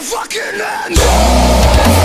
fucking end.